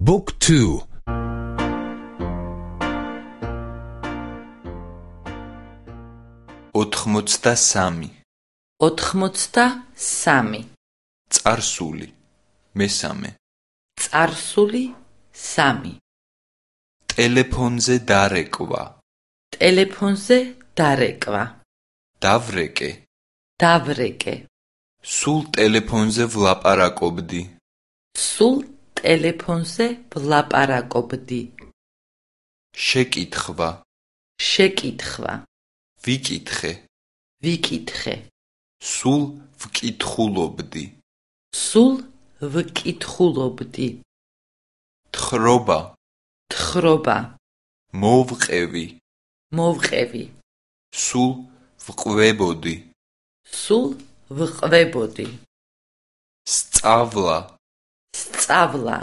Book 2 83 83 წარსული. მესამე. წარსული 3 ტელეფონზე დარეკვა. ტელეფონზე დარეკვა. დავრეკე. დავრეკე. სულ ტელეფონზე ვლაპარაკობდი. სულ ტელეფონზე ვლაპარაკობდი. შეკითხვა. შეკითხვა. ვიკითხე. ვიკითხე. სულ ვკითხულობდი. სულ ვკითხულობდი. თხრობა. თხრობა. მოვყევი. მოვყევი. სულ ვყვებოდი. სულ ვყვებოდი. სწავლა სწავლა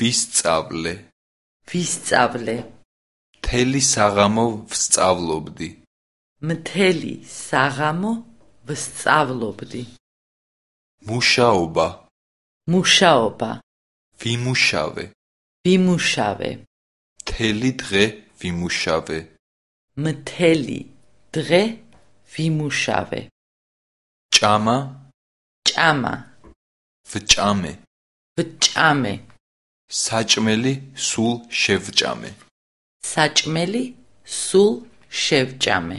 ვისწავლე. ვისწავლე. მთელი საღამო ვსწავლობდი. მთელი საღამო ვსწავლობდი. მუშაობა. მუშაობა. ვიმუშავე. ვიმუშავე. მთელი დღე ვიმუშავე. მთელი დღე ვიმუშავე. ჭამა. ჭამა. ვჭამე ვჭამე საჭმელი სულ შევჭამე. საჭმელი სულ შევჭამე